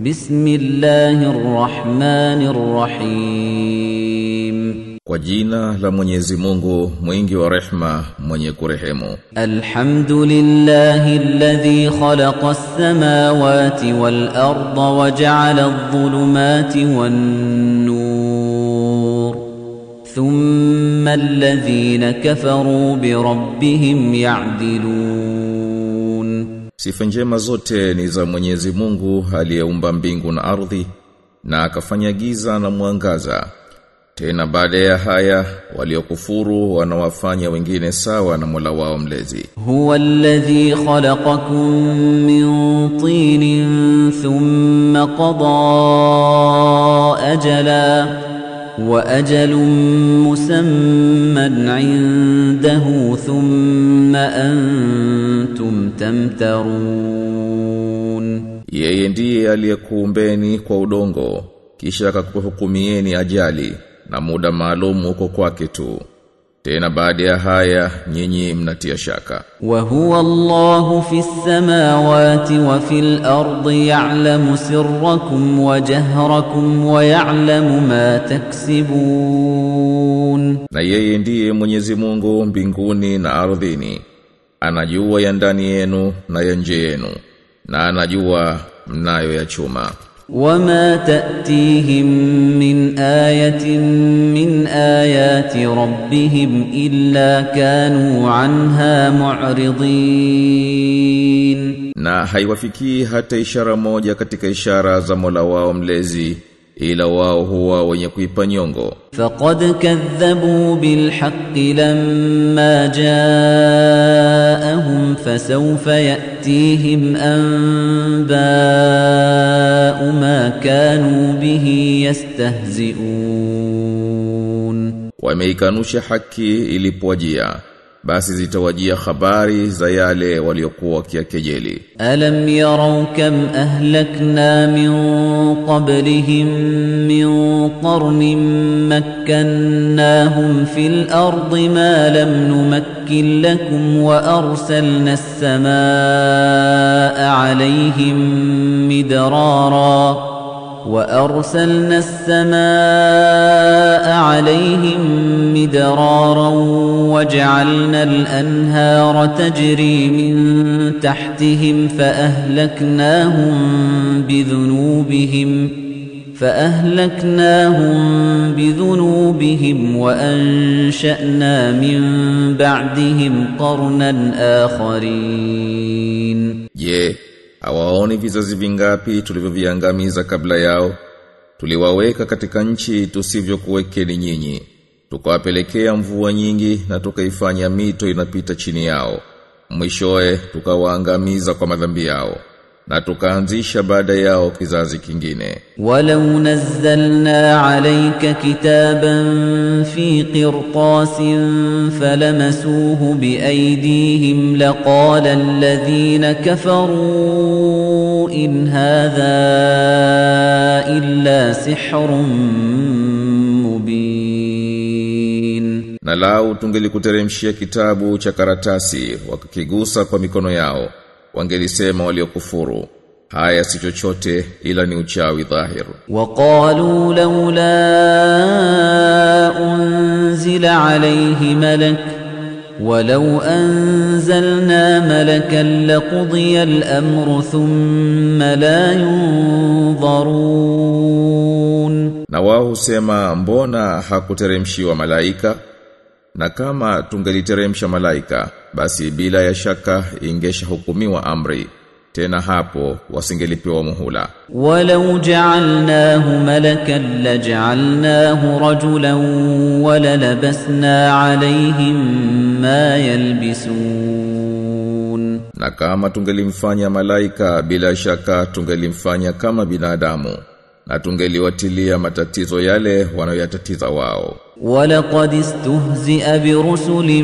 بسم الله الرحمن الرحيم. وجينا لمنيزي مونغو مينغي ورحمة مينيكو رحمو الحمد لله الذي خلق السماوات والأرض وجعل الظلمات والنور ثم الذين كفروا بربهم يعدلون Sifa njema zote ni za Mwenyezi Mungu aliyeumba mbingu na ardhi na akafanya giza na mwangaza. Tena baada ya haya waliokufuru wanawafanya wengine sawa na Mola wao mlezi. Huwa alladhi khalaqakum min tinin thumma qada ajala وأجل مسمى عنده ثم أنتم تمترون Yeye ndiye aliyekuumbeni kwa udongo kisha akakuhukumieni ajali na muda maalum uko kwake tu Tena baada ya haya nyinyi mnatia shaka. Wa huwa Allahu fi samawati wa fil ardi ya'lamu sirrakum wa jahrakum wa ya'lamu ma taksibun. Na yeye ndiye Mwenyezi Mungu mbinguni na ardhini. Anajua ya ndani yenu na ya nje yenu na anajua mnayo ya chuma. وما تأتيهم من آية من آيات ربهم إلا كانوا عنها معرضين na haiwafikii hata ishara moja katika ishara za Mola wao mlezi ila wao huwa wenye kuipa nyongo فقد كذبوا بالحق لما جاءهم فسوف يأتيهم أنباء ما كانوا به يستهزئون. Wameikanusha haki ilipowajia. basi zitawajia habari za yale waliokuwa wakiakejeli. Alam yarau kam ahlakna min qablihim min qarnin makkannahum fil ardi ma lam numakkin lakum wa arsalna as-samaa'a alayhim midrara as-samaa'a 'alayhim مدرارا وجعلنا الأنهار تجري من تحتهم فأهلكناهم بذنوبهم فأهلكناهم بذنوبهم وأنشأنا من بعدهم قرنا آخرين je hawaoni vizazi vingapi tulivyoviangamiza kabla yao tuliwaweka katika nchi tusivyokuwekeni nyinyi Tukawapelekea mvua nyingi na tukaifanya mito inapita chini yao. Mwishoe tukawaangamiza kwa madhambi yao na tukaanzisha baada yao kizazi kingine. Walau nazzalna alayka kitaban fi qirtasin falamasuhu biaydihim laqala alladhina kafaru in hadha illa sihrun na lau tungelikuteremshia kitabu cha karatasi wakakigusa kwa mikono yao wangelisema waliokufuru haya si chochote ila ni uchawi dhahir وقالوا لولا أنزل عليه ملك ولو أنزلنا ملكا لقضي الأمر ثم لا ينظرون na wao husema mbona hakuteremshiwa malaika Na kama tungeliteremsha malaika basi bila ya shaka ingeshahukumiwa amri. Tena hapo wasingelipewa muhula. Walau ja'alnahu malakan laj'alnahu rajulan walalabasna alayhim ma yalbisun. Na kama tungelimfanya malaika bila shaka tungelimfanya kama binadamu. Na tungeliwatilia matatizo yale wanayotatiza wao. ولقد استهزئ برسل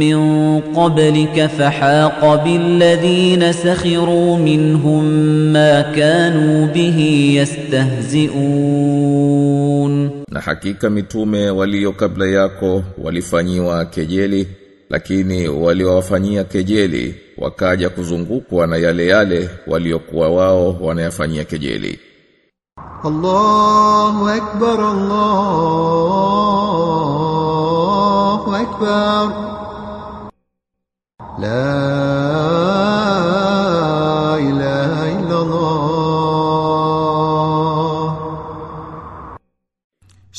من قبلك فحاق بالذين سخروا منهم ما كانوا به يستهزئون na hakika mitume walio kabla yako walifanyiwa kejeli lakini waliowafanyia kejeli wakaja kuzungukwa na yale yale waliokuwa wao wanayafanyia kejeli الله أكبر الله أكبر لا إله إلا الله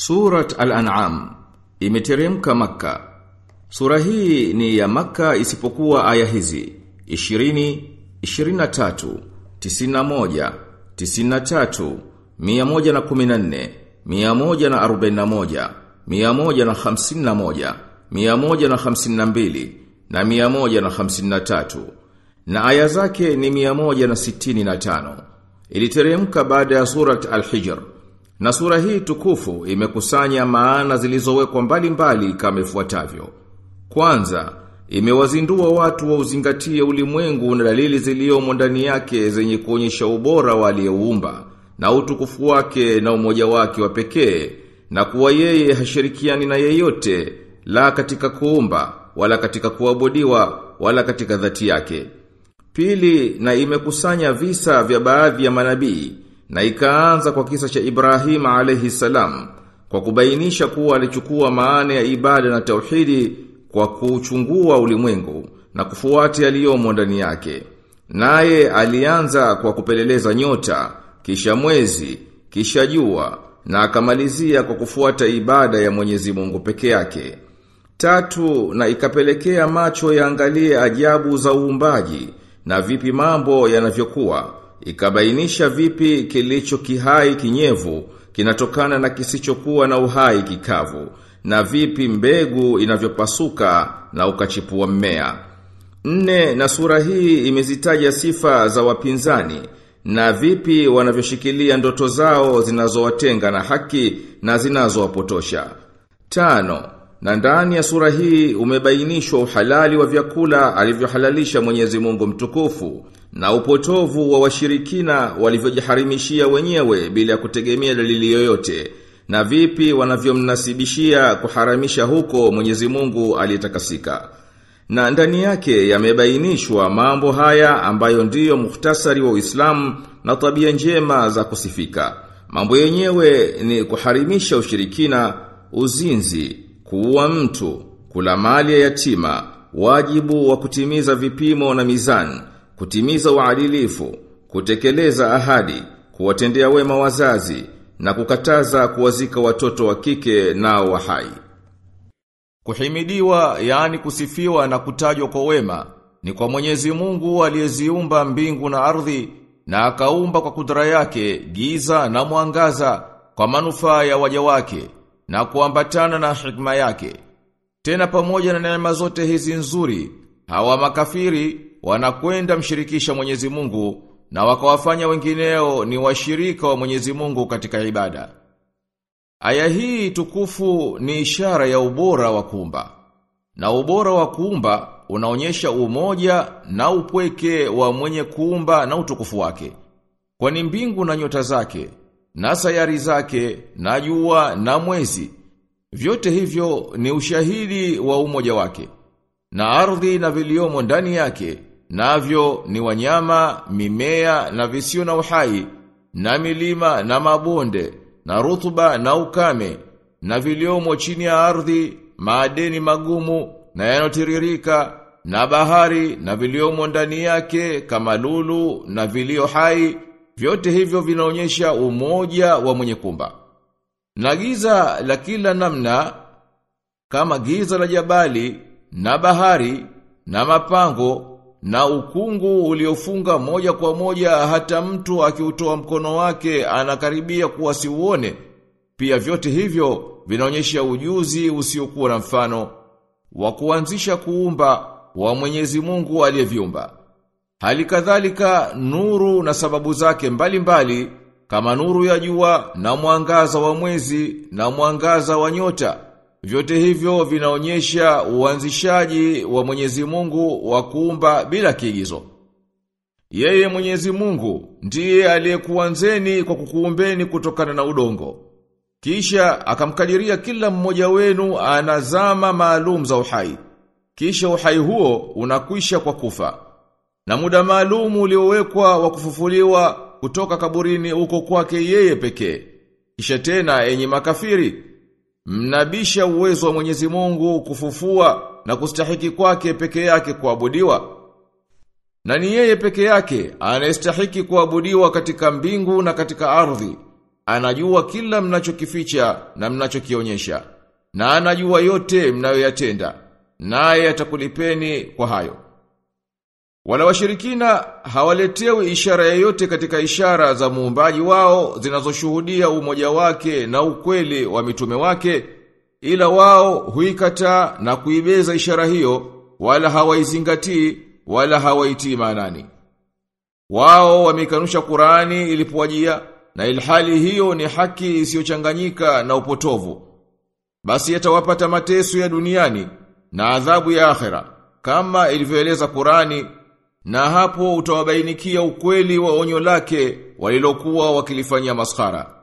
Surat Al-An'am imeteremka Makka. Sura hii ni ya Makka isipokuwa aya hizi 20, 23, 91, 93, 114, 141, 151, 152 na 153 na aya zake ni 165. Iliteremka baada ya surat Al-Hijr. Na sura hii tukufu imekusanya maana zilizowekwa mbalimbali kama ifuatavyo. Kwanza, imewazindua watu wa uzingatie ulimwengu na dalili ziliyomo ndani yake zenye kuonyesha ubora wa aliyeuumba na utukufu wake na umoja wake wa pekee na kuwa yeye hashirikiani na yeyote la katika kuumba wala katika kuabudiwa wala katika dhati yake. Pili, na imekusanya visa vya baadhi ya manabii na ikaanza kwa kisa cha Ibrahim alayhi salam kwa kubainisha kuwa alichukua maana ya ibada na tauhidi kwa kuchungua ulimwengu na kufuata yaliyomo ndani yake. Naye alianza kwa kupeleleza nyota, kisha mwezi, kisha jua na akamalizia kwa kufuata ibada ya Mwenyezi Mungu peke yake. Tatu, na ikapelekea macho yaangalie ajabu za uumbaji na vipi mambo yanavyokuwa ikabainisha vipi kilicho kihai kinyevu kinatokana na kisichokuwa na uhai kikavu na vipi mbegu inavyopasuka na ukachipua mmea. Nne na sura hii imezitaja sifa za wapinzani na vipi wanavyoshikilia ndoto zao zinazowatenga na haki na zinazowapotosha. Tano, na ndani ya sura hii umebainishwa uhalali wa vyakula alivyohalalisha Mwenyezi Mungu mtukufu na upotovu wa washirikina walivyojiharimishia wenyewe bila ya kutegemea dalili yoyote na vipi wanavyomnasibishia kuharamisha huko Mwenyezi Mungu aliyetakasika. Na ndani yake yamebainishwa mambo haya ambayo ndiyo muhtasari wa Uislamu na tabia njema za kusifika. Mambo yenyewe ni kuharimisha ushirikina, uzinzi, kuua mtu, kula mali ya yatima, wajibu wa kutimiza vipimo na mizani, kutimiza uadilifu, kutekeleza ahadi, kuwatendea wema wazazi na kukataza kuwazika watoto wa kike nao wa hai. Kuhimidiwa yani kusifiwa na kutajwa kwa wema ni kwa Mwenyezi Mungu aliyeziumba mbingu na ardhi na akaumba kwa kudra yake giza na mwangaza kwa manufaa ya waja wake na kuambatana na hikma yake. Tena pamoja na neema zote hizi nzuri, hawa makafiri wanakwenda mshirikisha Mwenyezi Mungu na wakawafanya wengineo ni washirika wa Mwenyezi Mungu katika ibada. Aya hii tukufu ni ishara ya ubora wa kuumba. Na ubora wa kuumba unaonyesha umoja na upweke wa mwenye kuumba na utukufu wake. Kwani mbingu na nyota zake, na sayari zake, na jua na mwezi, vyote hivyo ni ushahidi wa umoja wake. Na ardhi na viliomo ndani yake, navyo ni wanyama, mimea na visio na uhai, na milima na mabonde, na rutuba na ukame, na viliomo chini ya ardhi, maadeni magumu na yanotiririka, na bahari na viliomo ndani yake kama lulu na vilio hai, vyote hivyo vinaonyesha umoja wa mwenye kumba. Na giza la kila namna kama giza la jabali na bahari na mapango na ukungu uliofunga moja kwa moja hata mtu akiutoa mkono wake anakaribia kuwa siuone. Pia vyote hivyo vinaonyesha ujuzi usiokuwa na mfano wa kuanzisha kuumba wa Mwenyezi Mungu aliyeviumba. Hali kadhalika nuru na sababu zake mbalimbali mbali, kama nuru ya jua na mwangaza wa mwezi na mwangaza wa nyota. Vyote hivyo vinaonyesha uanzishaji wa Mwenyezi Mungu wa kuumba bila kiigizo. Yeye Mwenyezi Mungu ndiye aliyekuanzeni kwa kukuumbeni kutokana na udongo. Kisha akamkadiria kila mmoja wenu anazama maalum za uhai. Kisha uhai huo unakwisha kwa kufa. na muda maalumu uliowekwa wa kufufuliwa kutoka kaburini uko kwake yeye pekee. Kisha tena enyi makafiri, mnabisha uwezo wa Mwenyezi Mungu kufufua na kustahiki kwake peke yake kuabudiwa. Na ni yeye peke yake anayestahiki kuabudiwa katika mbingu na katika ardhi. Anajua kila mnachokificha na mnachokionyesha. Na anajua yote mnayoyatenda. Naye atakulipeni kwa hayo. Wala washirikina hawaletewi ishara yoyote katika ishara za muumbaji wao zinazoshuhudia umoja wake na ukweli wa mitume wake ila wao huikataa na kuibeza ishara hiyo wala hawaizingatii wala hawaitii maanani. Wao wamekanusha Qur'ani ilipowajia na ilhali hiyo ni haki isiyochanganyika na upotovu. Basi yatawapata mateso ya duniani na adhabu ya akhera kama ilivyoeleza Qur'ani na hapo utawabainikia ukweli wa onyo lake walilokuwa wakilifanyia maskhara.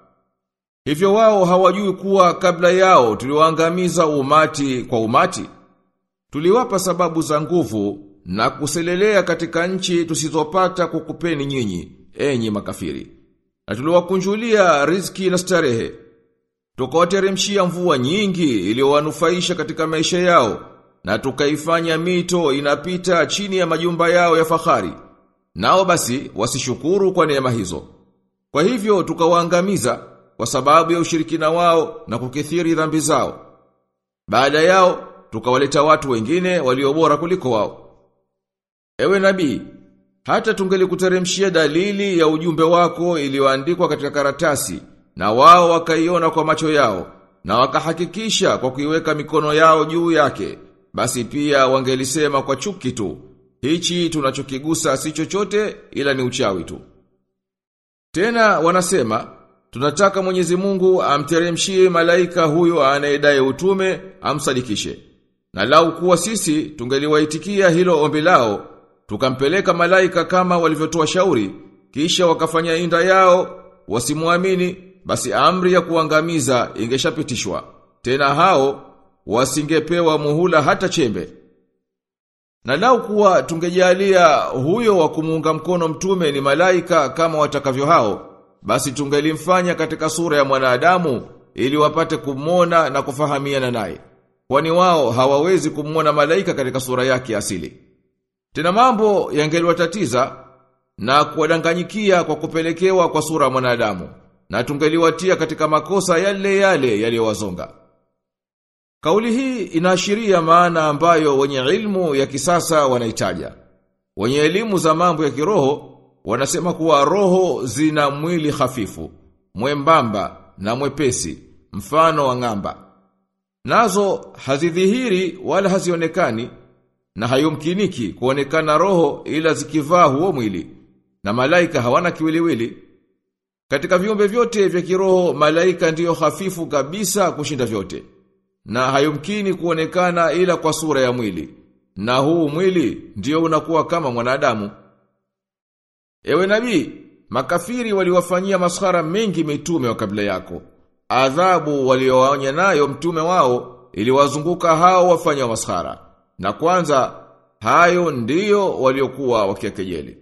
Hivyo wao hawajui kuwa kabla yao tuliwaangamiza umati kwa umati. Tuliwapa sababu za nguvu na kuselelea katika nchi tusizopata kukupeni nyinyi, enyi makafiri. Na tuliwakunjulia riziki na starehe. Tukawateremshia mvua nyingi iliyowanufaisha katika maisha yao na tukaifanya mito inapita chini ya majumba yao ya fahari. Nao basi wasishukuru kwa neema hizo. Kwa hivyo tukawaangamiza kwa sababu ya ushirikina wao na kukithiri dhambi zao. Baada yao tukawaleta watu wengine waliobora kuliko wao. Ewe nabii, hata tungelikuteremshia dalili ya ujumbe wako iliyoandikwa katika karatasi na wao wakaiona kwa macho yao na wakahakikisha kwa kuiweka mikono yao juu yake basi pia wangelisema kwa chuki tu. Hichi tunachokigusa si chochote ila ni uchawi tu. Tena wanasema tunataka Mwenyezi Mungu amteremshie malaika huyo anayedai utume amsadikishe. Na lau kuwa sisi tungeliwaitikia hilo ombi lao tukampeleka malaika kama walivyotoa shauri kisha wakafanya inda yao wasimuamini basi amri ya kuangamiza ingeshapitishwa. Tena hao wasingepewa muhula hata chembe. Na lau kuwa tungejalia huyo wa kumuunga mkono mtume ni malaika kama watakavyo hao, basi tungelimfanya katika sura ya mwanadamu ili wapate kumwona na kufahamiana naye. Kwani wao hawawezi kumwona malaika katika sura yake asili. Tena mambo yangeliwatatiza na kuwadanganyikia kwa kupelekewa kwa sura ya mwanadamu na tungeliwatia katika makosa yale yale yaliyowazonga. Kauli hii inaashiria maana ambayo wenye ilmu ya kisasa wanaitaja. Wenye elimu za mambo ya kiroho wanasema kuwa roho zina mwili hafifu, mwembamba na mwepesi, mfano wa ng'amba. Nazo hazidhihiri wala hazionekani na hayumkiniki kuonekana roho ila zikivaa huo mwili. Na malaika hawana kiwiliwili. Katika viumbe vyote vya kiroho malaika ndiyo hafifu kabisa kushinda vyote na hayumkini kuonekana ila kwa sura ya mwili. Na huu mwili ndio unakuwa kama mwanadamu. Ewe nabii, makafiri waliwafanyia maskhara mengi mitume wa kabla yako. Adhabu waliowaonya nayo mtume wao iliwazunguka hao wafanya maskhara. Na kwanza hayo ndiyo waliokuwa wakiakejeli.